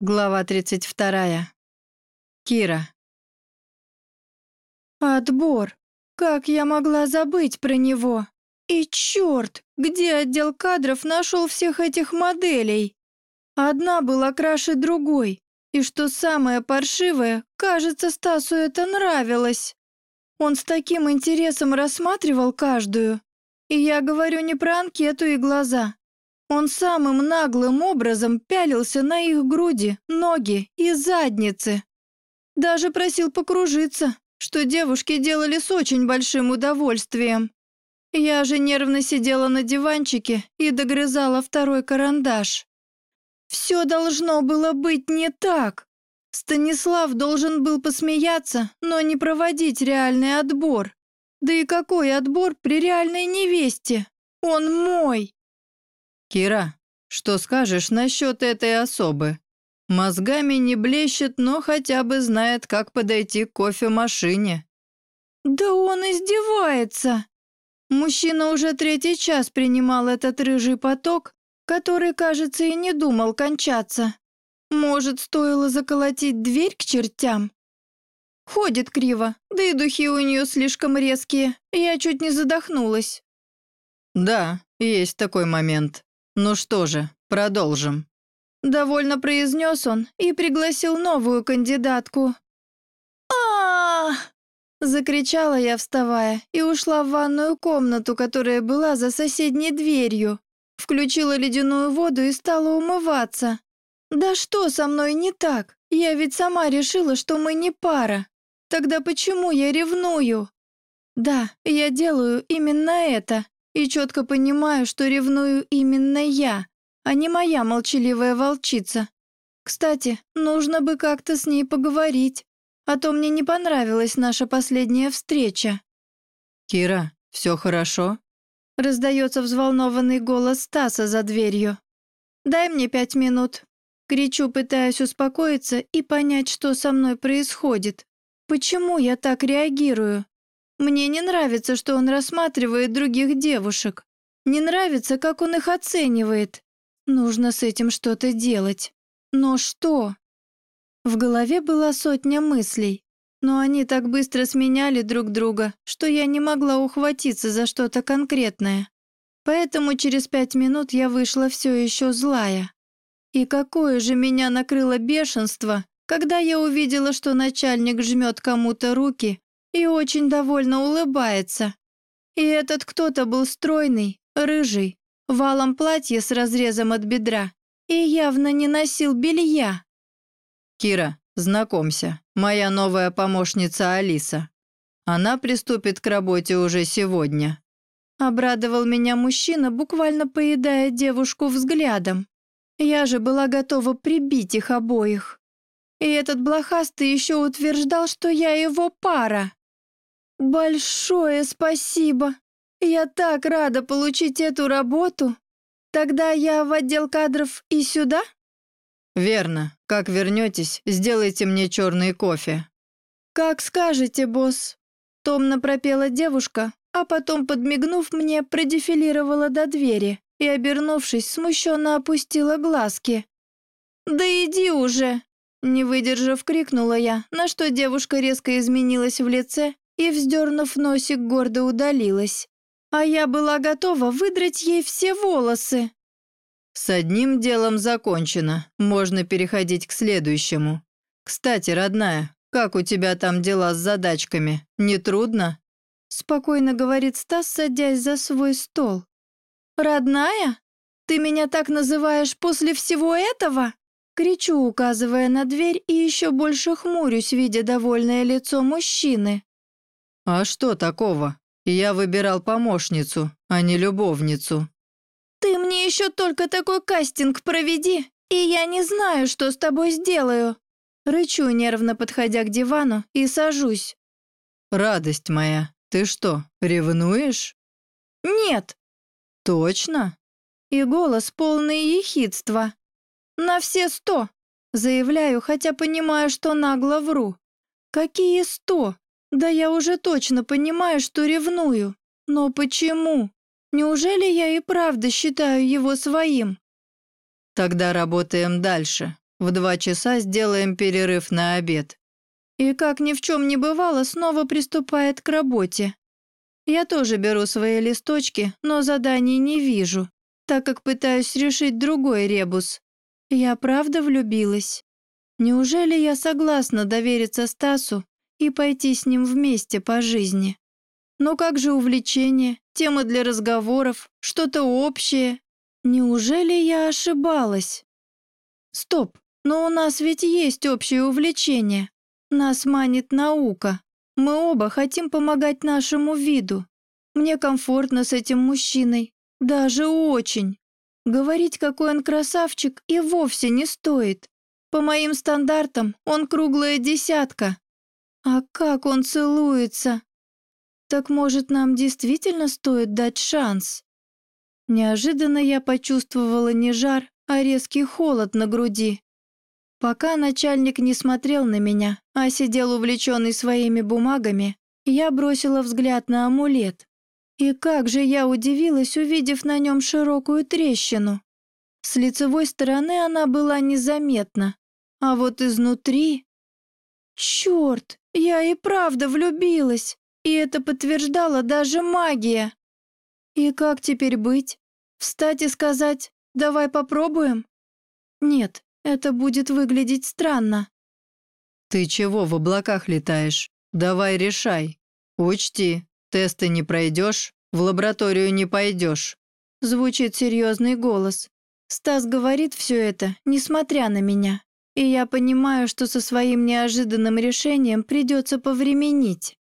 Глава 32. Кира. Отбор. Как я могла забыть про него? И черт, где отдел кадров нашел всех этих моделей? Одна была краше другой. И что самое паршивое, кажется, Стасу это нравилось. Он с таким интересом рассматривал каждую. И я говорю не про анкету и глаза, он самым наглым образом пялился на их груди, ноги и задницы. Даже просил покружиться, что девушки делали с очень большим удовольствием. Я же нервно сидела на диванчике и догрызала второй карандаш. Все должно было быть не так. Станислав должен был посмеяться, но не проводить реальный отбор. Да и какой отбор при реальной невесте? Он мой. «Кира, что скажешь насчет этой особы? Мозгами не блещет, но хотя бы знает, как подойти к кофемашине». «Да он издевается!» Мужчина уже третий час принимал этот рыжий поток, который, кажется, и не думал кончаться. Может, стоило заколотить дверь к чертям? Ходит криво, да и духи у нее слишком резкие, я чуть не задохнулась. «Да, есть такой момент», «Ну что же, продолжим». Довольно произнес он и пригласил новую кандидатку. а Закричала я, вставая, и ушла в ванную комнату, которая была за соседней дверью. Включила ледяную воду и стала умываться. «Да что со мной не так? Я ведь сама решила, что мы не пара. Тогда почему я ревную?» «Да, я делаю именно это и четко понимаю, что ревную именно я, а не моя молчаливая волчица. Кстати, нужно бы как-то с ней поговорить, а то мне не понравилась наша последняя встреча. «Кира, все хорошо?» Раздается взволнованный голос Стаса за дверью. «Дай мне пять минут». Кричу, пытаясь успокоиться и понять, что со мной происходит. Почему я так реагирую? Мне не нравится, что он рассматривает других девушек. Не нравится, как он их оценивает. Нужно с этим что-то делать. Но что? В голове была сотня мыслей, но они так быстро сменяли друг друга, что я не могла ухватиться за что-то конкретное. Поэтому через пять минут я вышла все еще злая. И какое же меня накрыло бешенство, когда я увидела, что начальник жмет кому-то руки и очень довольно улыбается. И этот кто-то был стройный, рыжий, валом платье с разрезом от бедра и явно не носил белья. «Кира, знакомься, моя новая помощница Алиса. Она приступит к работе уже сегодня». Обрадовал меня мужчина, буквально поедая девушку взглядом. Я же была готова прибить их обоих. И этот блохастый еще утверждал, что я его пара. «Большое спасибо! Я так рада получить эту работу! Тогда я в отдел кадров и сюда?» «Верно. Как вернетесь, сделайте мне черный кофе». «Как скажете, босс», — томно пропела девушка, а потом, подмигнув мне, продефилировала до двери и, обернувшись, смущенно опустила глазки. «Да иди уже!» Не выдержав, крикнула я, на что девушка резко изменилась в лице и, вздернув носик, гордо удалилась. А я была готова выдрать ей все волосы. «С одним делом закончено, можно переходить к следующему. Кстати, родная, как у тебя там дела с задачками? Не трудно?» Спокойно говорит Стас, садясь за свой стол. «Родная? Ты меня так называешь после всего этого?» Кричу, указывая на дверь, и еще больше хмурюсь, видя довольное лицо мужчины. «А что такого? Я выбирал помощницу, а не любовницу». «Ты мне еще только такой кастинг проведи, и я не знаю, что с тобой сделаю». Рычу, нервно подходя к дивану, и сажусь. «Радость моя, ты что, ревнуешь?» «Нет». «Точно?» И голос полный ехидства. «На все сто!» Заявляю, хотя понимаю, что нагло вру. «Какие сто? Да я уже точно понимаю, что ревную. Но почему? Неужели я и правда считаю его своим? Тогда работаем дальше. В два часа сделаем перерыв на обед». И как ни в чем не бывало, снова приступает к работе. Я тоже беру свои листочки, но заданий не вижу, так как пытаюсь решить другой ребус. Я правда влюбилась? Неужели я согласна довериться Стасу и пойти с ним вместе по жизни? Но как же увлечение, темы для разговоров, что-то общее? Неужели я ошибалась? Стоп, но у нас ведь есть общее увлечение. Нас манит наука. Мы оба хотим помогать нашему виду. Мне комфортно с этим мужчиной. Даже очень. Говорить, какой он красавчик, и вовсе не стоит. По моим стандартам он круглая десятка. А как он целуется? Так может, нам действительно стоит дать шанс? Неожиданно я почувствовала не жар, а резкий холод на груди. Пока начальник не смотрел на меня, а сидел увлеченный своими бумагами, я бросила взгляд на амулет. И как же я удивилась, увидев на нем широкую трещину. С лицевой стороны она была незаметна, а вот изнутри... Черт, я и правда влюбилась, и это подтверждала даже магия. И как теперь быть? Встать и сказать «давай попробуем»? Нет, это будет выглядеть странно. Ты чего в облаках летаешь? Давай решай. Учти, тесты не пройдешь, в лабораторию не пойдешь. Звучит серьезный голос. Стас говорит все это, несмотря на меня. И я понимаю, что со своим неожиданным решением придется повременить.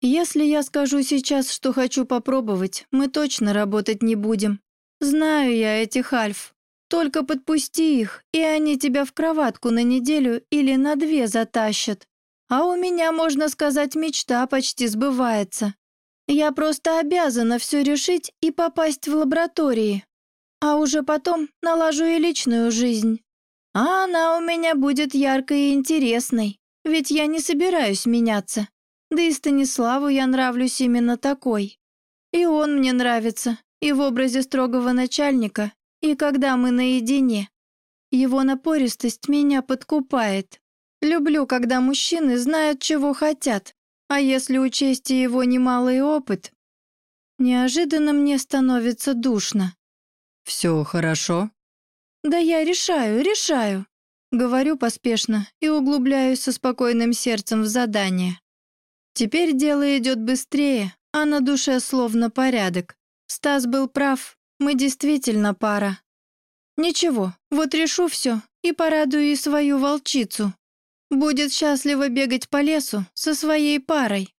Если я скажу сейчас, что хочу попробовать, мы точно работать не будем. Знаю я этих альф. Только подпусти их, и они тебя в кроватку на неделю или на две затащат. А у меня, можно сказать, мечта почти сбывается. Я просто обязана все решить и попасть в лаборатории. А уже потом налажу и личную жизнь. А она у меня будет яркой и интересной, ведь я не собираюсь меняться. Да и Станиславу я нравлюсь именно такой. И он мне нравится, и в образе строгого начальника, и когда мы наедине. Его напористость меня подкупает. Люблю, когда мужчины знают, чего хотят, а если учесть и его немалый опыт, неожиданно мне становится душно. «Все хорошо?» «Да я решаю, решаю», — говорю поспешно и углубляюсь со спокойным сердцем в задание. Теперь дело идет быстрее, а на душе словно порядок. Стас был прав, мы действительно пара. Ничего, вот решу все и порадую и свою волчицу. Будет счастливо бегать по лесу со своей парой.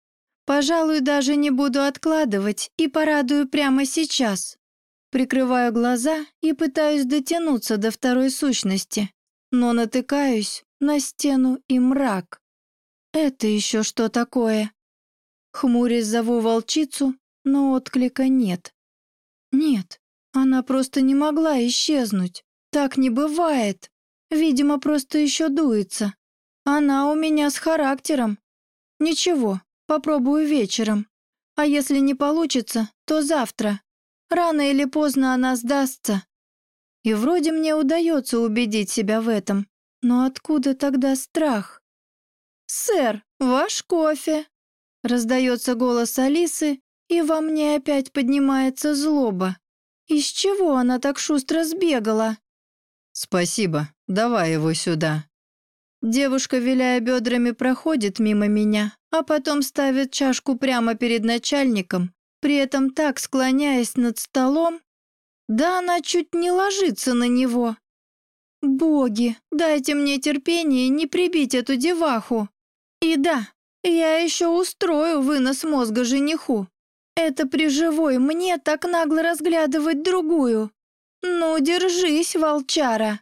Пожалуй, даже не буду откладывать и порадую прямо сейчас. Прикрываю глаза и пытаюсь дотянуться до второй сущности, но натыкаюсь на стену и мрак. Это еще что такое? Хмурясь зову волчицу, но отклика нет. Нет, она просто не могла исчезнуть. Так не бывает. Видимо, просто еще дуется. Она у меня с характером. Ничего, попробую вечером. А если не получится, то завтра. Рано или поздно она сдастся. И вроде мне удается убедить себя в этом. Но откуда тогда страх? «Сэр, ваш кофе!» Раздается голос Алисы, и во мне опять поднимается злоба. Из чего она так шустро сбегала? «Спасибо, давай его сюда». Девушка, виляя бедрами, проходит мимо меня, а потом ставит чашку прямо перед начальником, при этом так склоняясь над столом. Да она чуть не ложится на него. Боги, дайте мне терпение не прибить эту деваху. И да, я еще устрою вынос мозга жениху. Это при живой мне так нагло разглядывать другую. Ну, держись, волчара.